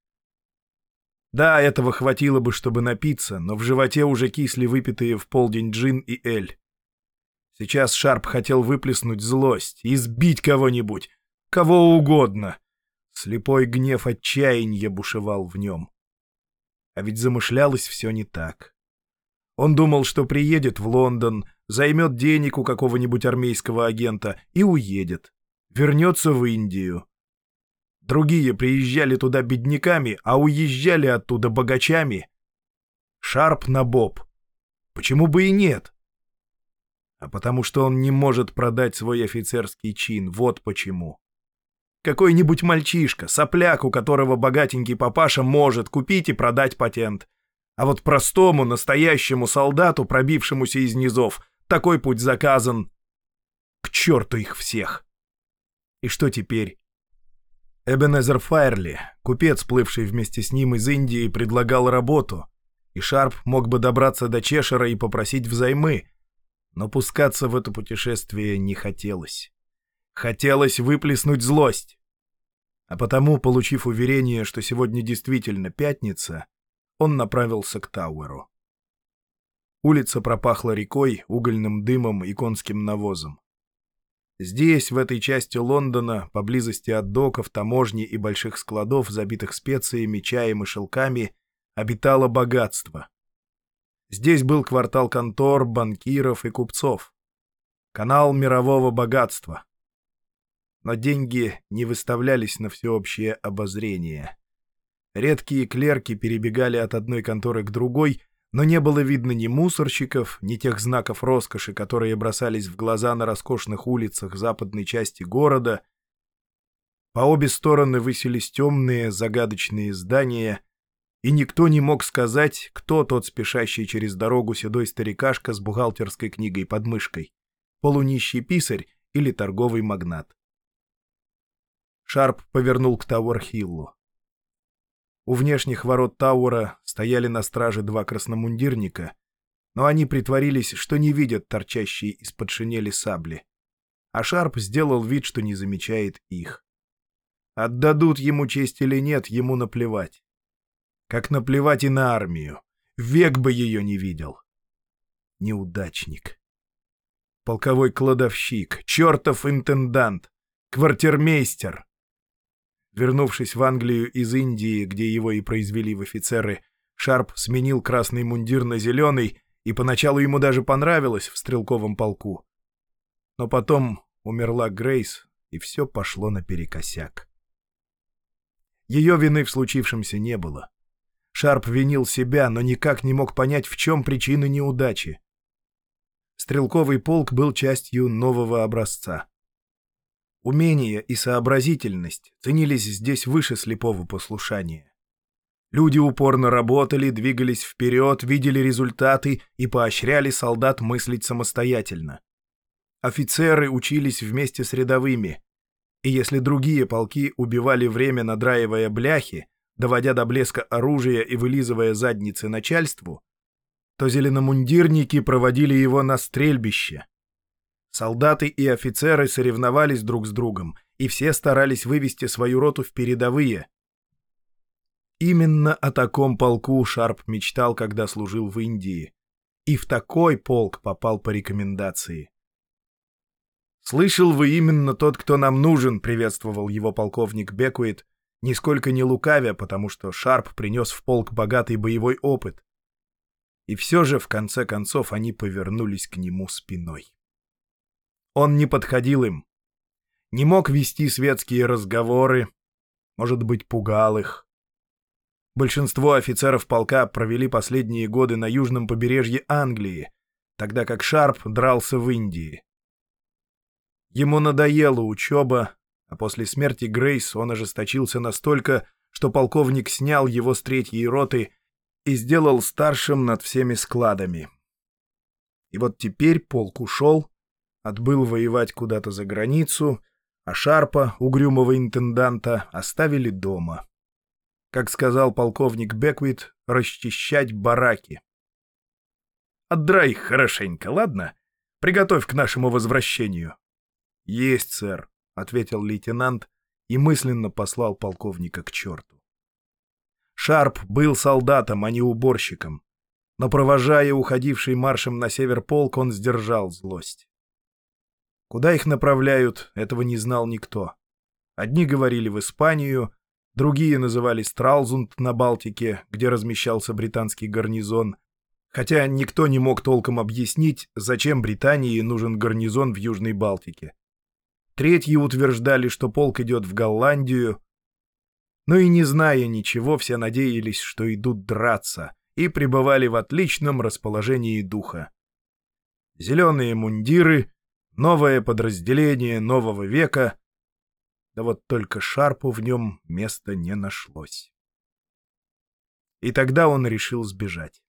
Да, этого хватило бы, чтобы напиться, но в животе уже кисли выпитые в полдень джин и эль. Сейчас Шарп хотел выплеснуть злость, избить кого-нибудь, кого угодно. Слепой гнев отчаяния бушевал в нем. А ведь замышлялось все не так. Он думал, что приедет в Лондон, займет денег у какого-нибудь армейского агента и уедет. Вернется в Индию. Другие приезжали туда бедняками, а уезжали оттуда богачами. Шарп на боб. Почему бы и нет? а потому что он не может продать свой офицерский чин, вот почему. Какой-нибудь мальчишка, сопляк, у которого богатенький папаша может купить и продать патент. А вот простому, настоящему солдату, пробившемуся из низов, такой путь заказан. К черту их всех! И что теперь? Эбенезер Файрли, купец, плывший вместе с ним из Индии, предлагал работу, и Шарп мог бы добраться до Чешера и попросить взаймы, но пускаться в это путешествие не хотелось. Хотелось выплеснуть злость. А потому, получив уверение, что сегодня действительно пятница, он направился к Тауэру. Улица пропахла рекой, угольным дымом и конским навозом. Здесь, в этой части Лондона, поблизости от доков, таможни и больших складов, забитых специями, чаем и шелками, обитало богатство. Здесь был квартал контор, банкиров и купцов. Канал мирового богатства. Но деньги не выставлялись на всеобщее обозрение. Редкие клерки перебегали от одной конторы к другой, но не было видно ни мусорщиков, ни тех знаков роскоши, которые бросались в глаза на роскошных улицах западной части города. По обе стороны высились темные, загадочные здания — и никто не мог сказать, кто тот спешащий через дорогу седой старикашка с бухгалтерской книгой под мышкой, полунищий писарь или торговый магнат. Шарп повернул к Тауэр-Хиллу. У внешних ворот Тауэра стояли на страже два красномундирника, но они притворились, что не видят торчащие из-под шинели сабли. А Шарп сделал вид, что не замечает их. Отдадут ему честь или нет, ему наплевать. Как наплевать и на армию. Век бы ее не видел. Неудачник. Полковой кладовщик, чертов интендант, квартирмейстер. Вернувшись в Англию из Индии, где его и произвели в офицеры, Шарп сменил красный мундир на зеленый, и поначалу ему даже понравилось в стрелковом полку. Но потом умерла Грейс, и все пошло наперекосяк. Ее вины в случившемся не было. Шарп винил себя, но никак не мог понять, в чем причина неудачи. Стрелковый полк был частью нового образца. Умение и сообразительность ценились здесь выше слепого послушания. Люди упорно работали, двигались вперед, видели результаты и поощряли солдат мыслить самостоятельно. Офицеры учились вместе с рядовыми, и если другие полки убивали время, надраивая бляхи, доводя до блеска оружия и вылизывая задницы начальству, то зеленомундирники проводили его на стрельбище. Солдаты и офицеры соревновались друг с другом, и все старались вывести свою роту в передовые. Именно о таком полку Шарп мечтал, когда служил в Индии. И в такой полк попал по рекомендации. «Слышал вы именно тот, кто нам нужен», — приветствовал его полковник Бекуит, нисколько не лукавя, потому что Шарп принес в полк богатый боевой опыт. И все же, в конце концов, они повернулись к нему спиной. Он не подходил им, не мог вести светские разговоры, может быть, пугал их. Большинство офицеров полка провели последние годы на южном побережье Англии, тогда как Шарп дрался в Индии. Ему надоела учеба, а после смерти Грейс он ожесточился настолько, что полковник снял его с третьей роты и сделал старшим над всеми складами. И вот теперь полк ушел, отбыл воевать куда-то за границу, а Шарпа, угрюмого интенданта, оставили дома. Как сказал полковник Беквит, расчищать бараки. «Отдрай их хорошенько, ладно? Приготовь к нашему возвращению». «Есть, сэр», — ответил лейтенант и мысленно послал полковника к черту. Шарп был солдатом, а не уборщиком. Но, провожая уходивший маршем на север полк, он сдержал злость. Куда их направляют, этого не знал никто. Одни говорили в Испанию, другие называли Стралзунд на Балтике, где размещался британский гарнизон, хотя никто не мог толком объяснить, зачем Британии нужен гарнизон в Южной Балтике. Третьи утверждали, что полк идет в Голландию, но и не зная ничего, все надеялись, что идут драться, и пребывали в отличном расположении духа. Зеленые мундиры, новое подразделение нового века, да вот только Шарпу в нем места не нашлось. И тогда он решил сбежать.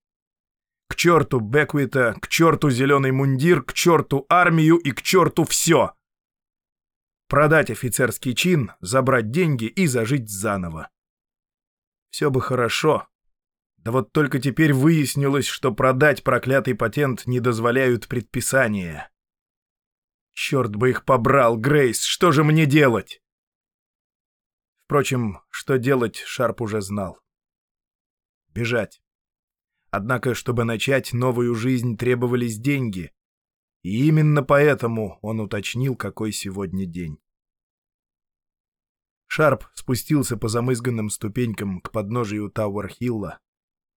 К черту Беквита, к черту зеленый мундир, к черту армию и к черту все! продать офицерский чин, забрать деньги и зажить заново. Все бы хорошо. Да вот только теперь выяснилось, что продать проклятый патент не дозволяют предписания. Черт бы их побрал, Грейс, что же мне делать? Впрочем, что делать, Шарп уже знал. Бежать. Однако, чтобы начать новую жизнь, требовались деньги, и именно поэтому он уточнил, какой сегодня день. Шарп спустился по замызганным ступенькам к подножию Тауэр-Хилла,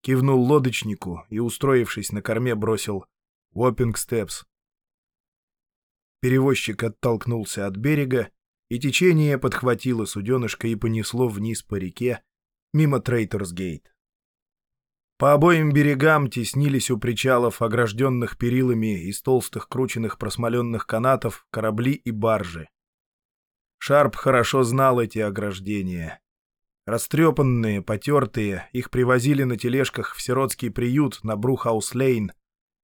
кивнул лодочнику и, устроившись на корме, бросил «Уоппинг Степс». Перевозчик оттолкнулся от берега, и течение подхватило суденышко и понесло вниз по реке, мимо Трейтерсгейт. По обоим берегам теснились у причалов, огражденных перилами из толстых крученных просмоленных канатов, корабли и баржи. Шарп хорошо знал эти ограждения. Растрепанные, потертые, их привозили на тележках в сиротский приют на Брухаус-Лейн,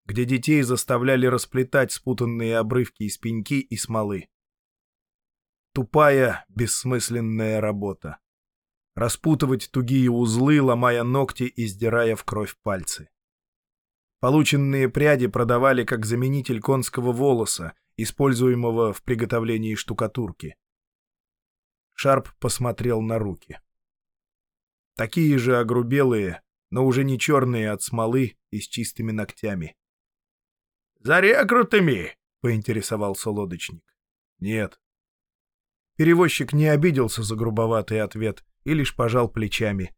где детей заставляли расплетать спутанные обрывки из пеньки и смолы. Тупая, бессмысленная работа распутывать тугие узлы, ломая ногти и сдирая в кровь пальцы. Полученные пряди продавали как заменитель конского волоса, используемого в приготовлении штукатурки. Шарп посмотрел на руки. Такие же огрубелые, но уже не черные от смолы и с чистыми ногтями. «За рекрутами!» — поинтересовался лодочник. «Нет». Перевозчик не обиделся за грубоватый ответ и лишь пожал плечами.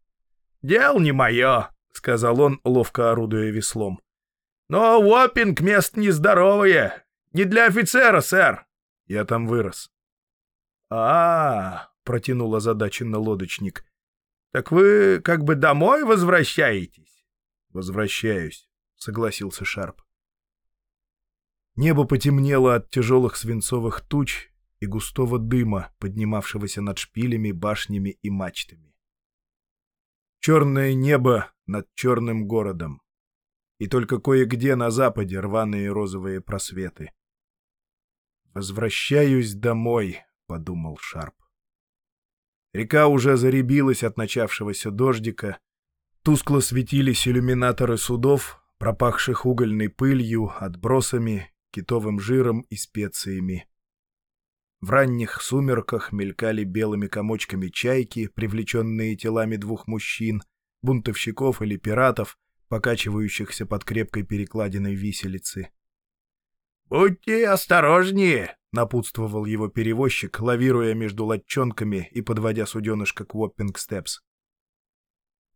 «Дел не мое», — сказал он, ловко орудуя веслом. «Но Уоппинг мест нездоровое. Не для офицера, сэр». «Я там вырос». «А-а-а», — протянул озадаченно лодочник. «Так вы как бы домой возвращаетесь?» «Возвращаюсь», — согласился Шарп. Небо потемнело от тяжелых свинцовых туч, и густого дыма, поднимавшегося над шпилями, башнями и мачтами. Черное небо над черным городом. И только кое-где на западе рваные розовые просветы. «Возвращаюсь домой», — подумал Шарп. Река уже заребилась от начавшегося дождика, тускло светились иллюминаторы судов, пропахших угольной пылью, отбросами, китовым жиром и специями. В ранних сумерках мелькали белыми комочками чайки, привлеченные телами двух мужчин, бунтовщиков или пиратов, покачивающихся под крепкой перекладиной виселицы. «Будьте осторожнее!» — напутствовал его перевозчик, лавируя между лодчонками и подводя суденышко к Уоппинг-Степс.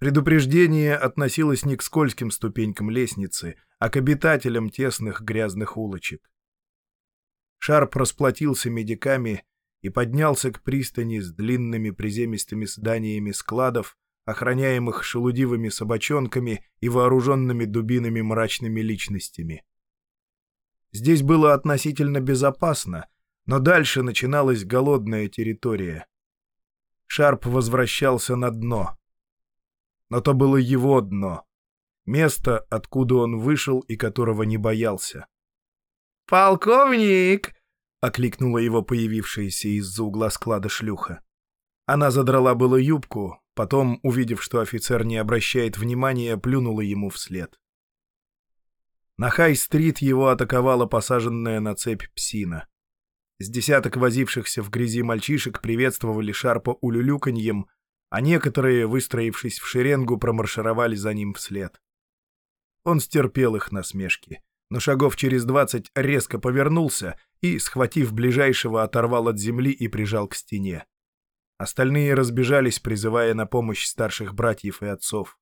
Предупреждение относилось не к скользким ступенькам лестницы, а к обитателям тесных грязных улочек. Шарп расплатился медиками и поднялся к пристани с длинными приземистыми зданиями складов, охраняемых шелудивыми собачонками и вооруженными дубинами мрачными личностями. Здесь было относительно безопасно, но дальше начиналась голодная территория. Шарп возвращался на дно. Но то было его дно. Место, откуда он вышел и которого не боялся. «Полковник!» — окликнула его появившаяся из-за угла склада шлюха. Она задрала было юбку, потом, увидев, что офицер не обращает внимания, плюнула ему вслед. На Хай-стрит его атаковала посаженная на цепь псина. С десяток возившихся в грязи мальчишек приветствовали Шарпа улюлюканьем, а некоторые, выстроившись в шеренгу, промаршировали за ним вслед. Он стерпел их насмешки, но шагов через двадцать резко повернулся и, схватив ближайшего, оторвал от земли и прижал к стене. Остальные разбежались, призывая на помощь старших братьев и отцов.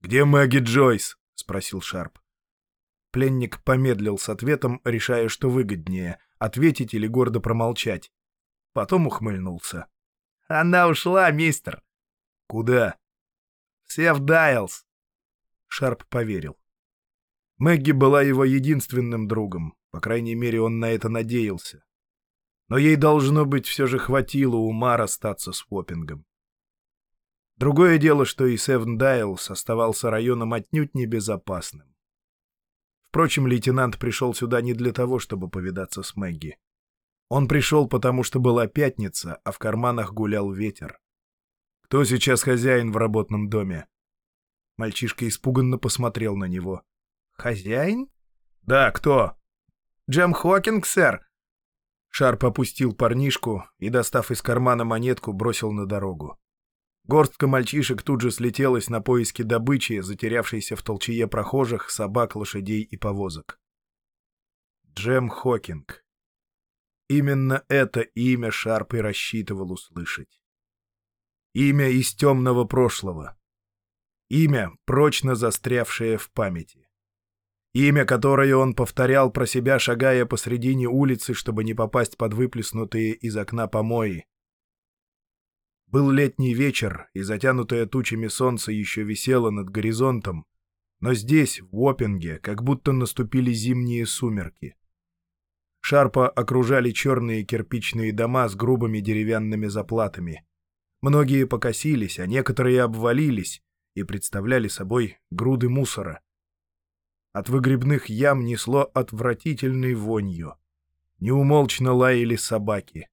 «Где Мэгги Джойс?» — спросил Шарп. Пленник помедлил с ответом, решая, что выгоднее — ответить или гордо промолчать. Потом ухмыльнулся. «Она ушла, мистер!» «Куда?» «Сев Дайлс!» Шарп поверил. Мэгги была его единственным другом, по крайней мере, он на это надеялся но ей, должно быть, все же хватило ума расстаться с Воппингом. Другое дело, что и Севн Дайлс оставался районом отнюдь небезопасным. Впрочем, лейтенант пришел сюда не для того, чтобы повидаться с Мэгги. Он пришел, потому что была пятница, а в карманах гулял ветер. «Кто сейчас хозяин в работном доме?» Мальчишка испуганно посмотрел на него. «Хозяин?» «Да, кто?» «Джем Хокинг, сэр. Шарп опустил парнишку и, достав из кармана монетку, бросил на дорогу. Горстка мальчишек тут же слетелась на поиски добычи, затерявшейся в толчее прохожих, собак, лошадей и повозок. Джем Хокинг. Именно это имя Шарп и рассчитывал услышать. Имя из темного прошлого. Имя, прочно застрявшее в памяти. Имя, которое он повторял про себя, шагая посредине улицы, чтобы не попасть под выплеснутые из окна помои. Был летний вечер, и затянутое тучами солнце еще висело над горизонтом, но здесь, в Уоппинге, как будто наступили зимние сумерки. Шарпа окружали черные кирпичные дома с грубыми деревянными заплатами. Многие покосились, а некоторые обвалились и представляли собой груды мусора. От выгребных ям несло отвратительной вонью. Неумолчно лаяли собаки.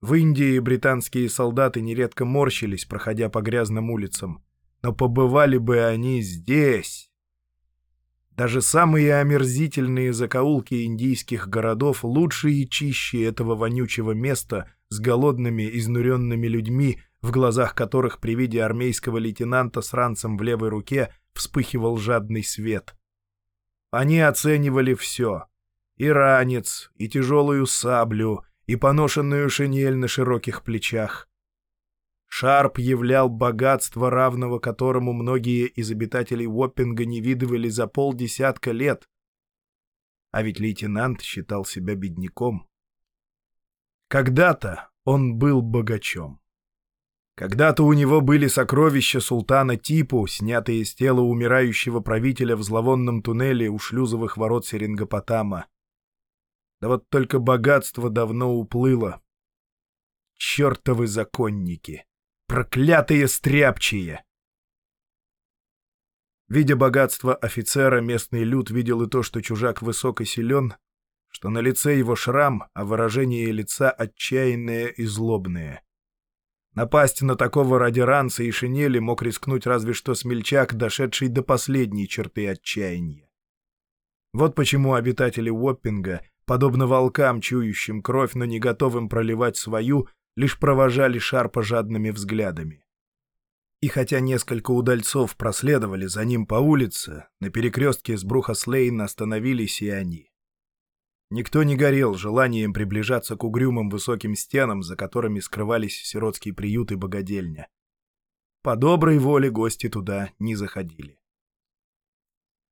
В Индии британские солдаты нередко морщились, проходя по грязным улицам. Но побывали бы они здесь. Даже самые омерзительные закоулки индийских городов лучше и чище этого вонючего места с голодными, изнуренными людьми, в глазах которых при виде армейского лейтенанта с ранцем в левой руке вспыхивал жадный свет. Они оценивали все — и ранец, и тяжелую саблю, и поношенную шинель на широких плечах. Шарп являл богатство, равного которому многие из обитателей Уоппинга не видывали за полдесятка лет. А ведь лейтенант считал себя бедняком. Когда-то он был богачом. Когда-то у него были сокровища султана Типу, снятые с тела умирающего правителя в зловонном туннеле у шлюзовых ворот Серингопотама. Да вот только богатство давно уплыло. Чертовы законники! Проклятые стряпчие! Видя богатство офицера, местный люд видел и то, что чужак высок и силен, что на лице его шрам, а выражение лица отчаянное и злобное. Напасть на такого ради ранца и шинели мог рискнуть разве что смельчак, дошедший до последней черты отчаяния. Вот почему обитатели Уоппинга, подобно волкам, чующим кровь, но не готовым проливать свою, лишь провожали Шарпа жадными взглядами. И хотя несколько удальцов проследовали за ним по улице, на перекрестке с Брухаслейн остановились и они. Никто не горел желанием приближаться к угрюмым высоким стенам, за которыми скрывались сиротский приют и богадельня. По доброй воле гости туда не заходили.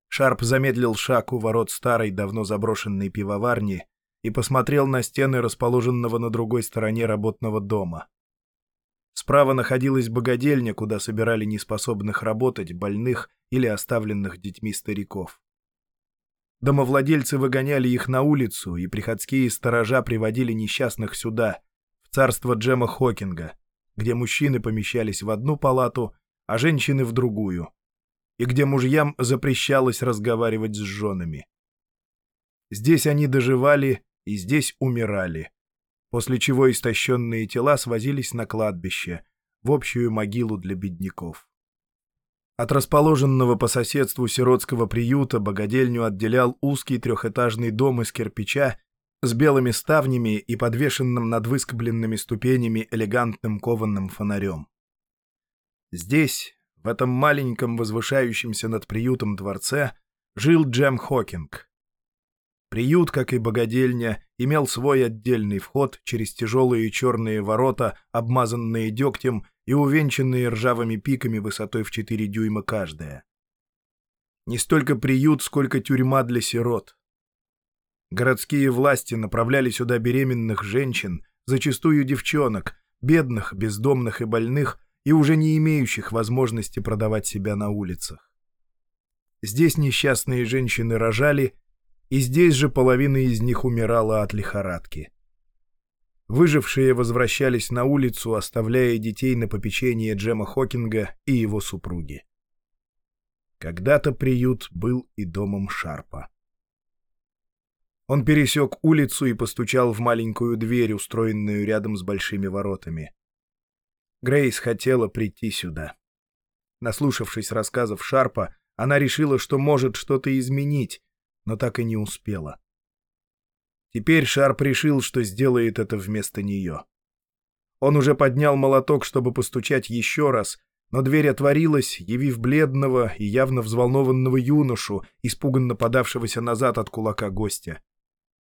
Шарп замедлил шаг у ворот старой, давно заброшенной пивоварни и посмотрел на стены расположенного на другой стороне работного дома. Справа находилась богадельня, куда собирали неспособных работать, больных или оставленных детьми стариков. Домовладельцы выгоняли их на улицу, и приходские сторожа приводили несчастных сюда, в царство Джема Хокинга, где мужчины помещались в одну палату, а женщины в другую, и где мужьям запрещалось разговаривать с женами. Здесь они доживали и здесь умирали, после чего истощенные тела свозились на кладбище, в общую могилу для бедняков. От расположенного по соседству сиротского приюта богадельню отделял узкий трехэтажный дом из кирпича с белыми ставнями и подвешенным над выскобленными ступенями элегантным кованым фонарем. Здесь, в этом маленьком возвышающемся над приютом дворце, жил Джем Хокинг. Приют, как и богадельня, имел свой отдельный вход через тяжелые черные ворота, обмазанные дегтем и увенчанные ржавыми пиками высотой в 4 дюйма каждая. Не столько приют, сколько тюрьма для сирот. Городские власти направляли сюда беременных женщин, зачастую девчонок, бедных, бездомных и больных, и уже не имеющих возможности продавать себя на улицах. Здесь несчастные женщины рожали, и здесь же половина из них умирала от лихорадки. Выжившие возвращались на улицу, оставляя детей на попечение Джема Хокинга и его супруги. Когда-то приют был и домом Шарпа. Он пересек улицу и постучал в маленькую дверь, устроенную рядом с большими воротами. Грейс хотела прийти сюда. Наслушавшись рассказов Шарпа, она решила, что может что-то изменить, но так и не успела. Теперь Шарп решил, что сделает это вместо нее. Он уже поднял молоток, чтобы постучать еще раз, но дверь отворилась, явив бледного и явно взволнованного юношу, испуганно подавшегося назад от кулака гостя.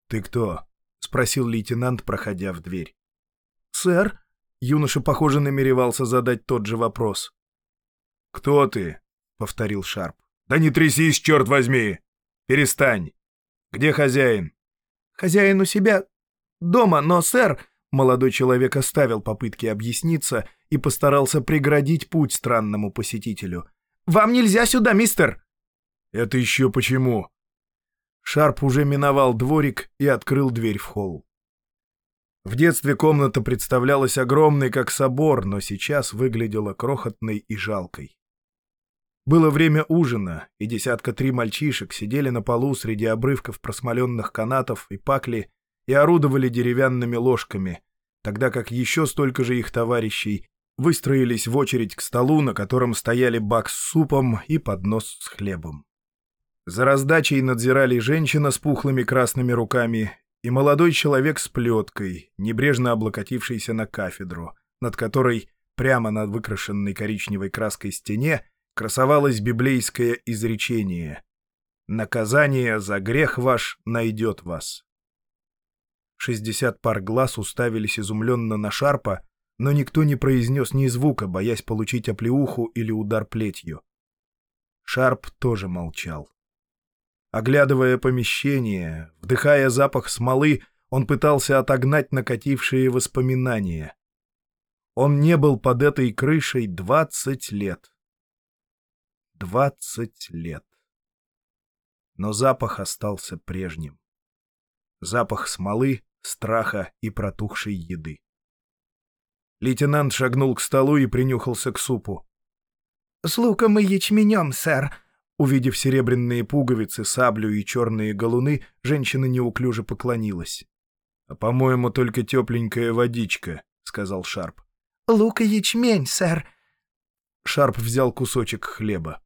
«Ты кто?» — спросил лейтенант, проходя в дверь. «Сэр?» — юноша, похоже, намеревался задать тот же вопрос. «Кто ты?» — повторил Шарп. «Да не трясись, черт возьми! Перестань! Где хозяин?» «Хозяин у себя дома, но, сэр...» Молодой человек оставил попытки объясниться и постарался преградить путь странному посетителю. «Вам нельзя сюда, мистер!» «Это еще почему?» Шарп уже миновал дворик и открыл дверь в холл. В детстве комната представлялась огромной, как собор, но сейчас выглядела крохотной и жалкой. Было время ужина, и десятка три мальчишек сидели на полу среди обрывков просмоленных канатов и пакли и орудовали деревянными ложками, тогда как еще столько же их товарищей выстроились в очередь к столу, на котором стояли бак с супом и поднос с хлебом. За раздачей надзирали женщина с пухлыми красными руками и молодой человек с плеткой, небрежно облокотившийся на кафедру, над которой, прямо над выкрашенной коричневой краской стене, красовалось библейское изречение «Наказание за грех ваш найдет вас». Шестьдесят пар глаз уставились изумленно на Шарпа, но никто не произнес ни звука, боясь получить оплеуху или удар плетью. Шарп тоже молчал. Оглядывая помещение, вдыхая запах смолы, он пытался отогнать накатившие воспоминания. Он не был под этой крышей двадцать лет. Двадцать лет. Но запах остался прежним. Запах смолы, страха и протухшей еды. Лейтенант шагнул к столу и принюхался к супу. «С луком и ячменем, сэр!» Увидев серебряные пуговицы, саблю и черные галуны, женщина неуклюже поклонилась. «А, по-моему, только тепленькая водичка», — сказал Шарп. «Лук и ячмень, сэр!» Шарп взял кусочек хлеба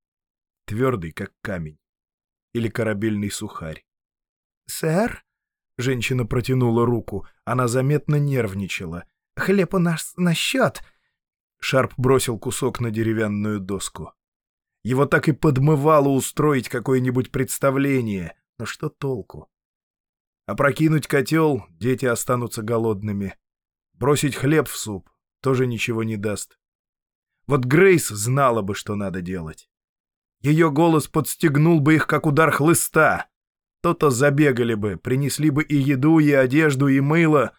твердый, как камень. Или корабельный сухарь. «Сэр?» — женщина протянула руку. Она заметно нервничала. «Хлеб у нас на счет!» Шарп бросил кусок на деревянную доску. Его так и подмывало устроить какое-нибудь представление, но что толку? Опрокинуть котел — дети останутся голодными. Бросить хлеб в суп — тоже ничего не даст. Вот Грейс знала бы, что надо делать. Ее голос подстегнул бы их, как удар хлыста. То-то забегали бы, принесли бы и еду, и одежду, и мыло.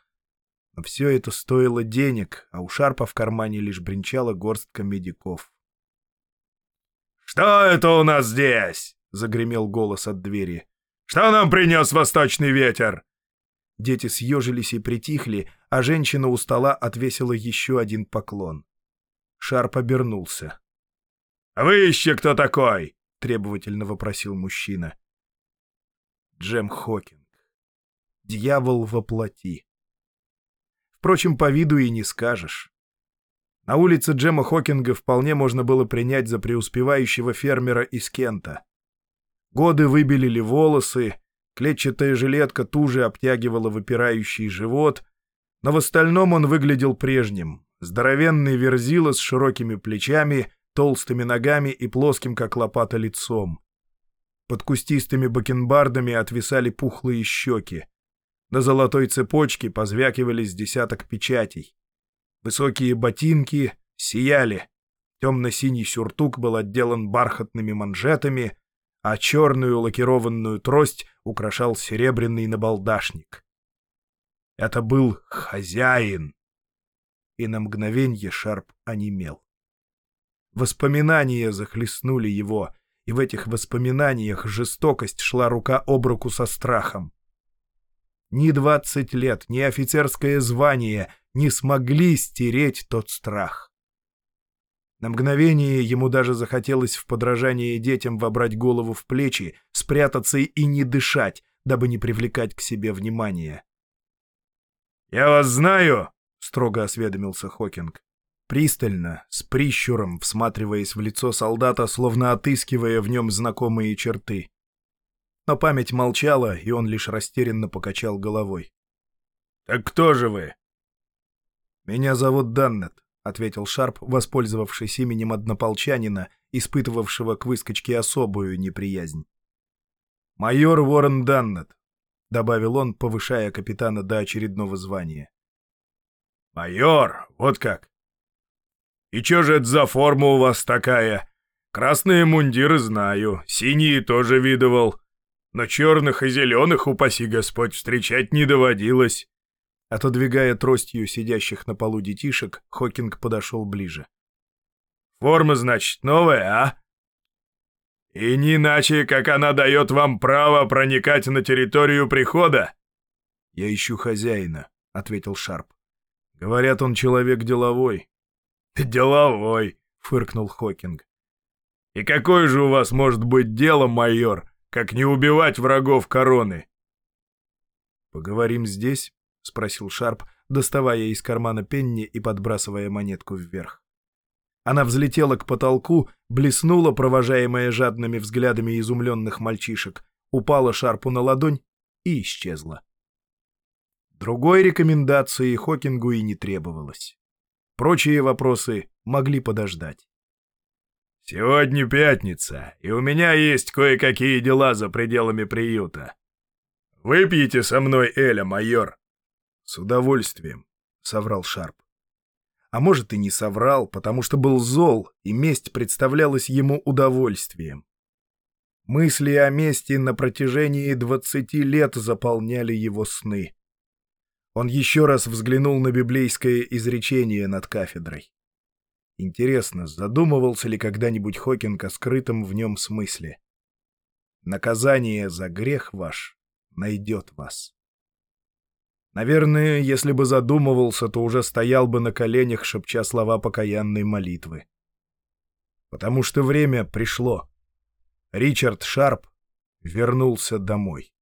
Но все это стоило денег, а у Шарпа в кармане лишь бренчала горстка медиков. «Что это у нас здесь?» — загремел голос от двери. «Что нам принес восточный ветер?» Дети съежились и притихли, а женщина у стола отвесила еще один поклон. Шарп обернулся. «А вы еще кто такой?» — требовательно вопросил мужчина. Джем Хокинг. Дьявол во плоти. Впрочем, по виду и не скажешь. На улице Джема Хокинга вполне можно было принять за преуспевающего фермера из Кента. Годы выбелили волосы, клетчатая жилетка туже обтягивала выпирающий живот, но в остальном он выглядел прежним. Здоровенный верзила с широкими плечами, толстыми ногами и плоским, как лопата, лицом. Под кустистыми бакенбардами отвисали пухлые щеки. На золотой цепочке позвякивали с десяток печатей. Высокие ботинки сияли. Темно-синий сюртук был отделан бархатными манжетами, а черную лакированную трость украшал серебряный набалдашник. Это был хозяин. И на мгновенье Шарп онемел. Воспоминания захлестнули его, и в этих воспоминаниях жестокость шла рука об руку со страхом. Ни двадцать лет, ни офицерское звание не смогли стереть тот страх. На мгновение ему даже захотелось в подражание детям вобрать голову в плечи, спрятаться и не дышать, дабы не привлекать к себе внимания. «Я вас знаю!» — строго осведомился Хокинг. Пристально, с прищуром, всматриваясь в лицо солдата, словно отыскивая в нем знакомые черты. Но память молчала, и он лишь растерянно покачал головой. «Так кто же вы?» «Меня зовут Даннет», — ответил Шарп, воспользовавшись именем однополчанина, испытывавшего к выскочке особую неприязнь. «Майор Уоррен Даннет», — добавил он, повышая капитана до очередного звания. «Майор, вот как! И чё же это за форма у вас такая? Красные мундиры знаю, синие тоже видывал но черных и зеленых, упаси Господь, встречать не доводилось. Отодвигая тростью сидящих на полу детишек, Хокинг подошел ближе. «Форма, значит, новая, а? И не иначе, как она дает вам право проникать на территорию прихода?» «Я ищу хозяина», — ответил Шарп. «Говорят, он человек деловой». «Деловой», — фыркнул Хокинг. «И какое же у вас может быть дело, майор, как не убивать врагов короны. «Поговорим здесь?» — спросил Шарп, доставая из кармана пенни и подбрасывая монетку вверх. Она взлетела к потолку, блеснула, провожаемая жадными взглядами изумленных мальчишек, упала Шарпу на ладонь и исчезла. Другой рекомендации Хокингу и не требовалось. Прочие вопросы могли подождать. «Сегодня пятница, и у меня есть кое-какие дела за пределами приюта. Выпьете со мной Эля, майор?» «С удовольствием», — соврал Шарп. А может, и не соврал, потому что был зол, и месть представлялась ему удовольствием. Мысли о мести на протяжении двадцати лет заполняли его сны. Он еще раз взглянул на библейское изречение над кафедрой. Интересно, задумывался ли когда-нибудь Хокинг о скрытом в нем смысле? Наказание за грех ваш найдет вас. Наверное, если бы задумывался, то уже стоял бы на коленях, шепча слова покаянной молитвы. Потому что время пришло. Ричард Шарп вернулся домой.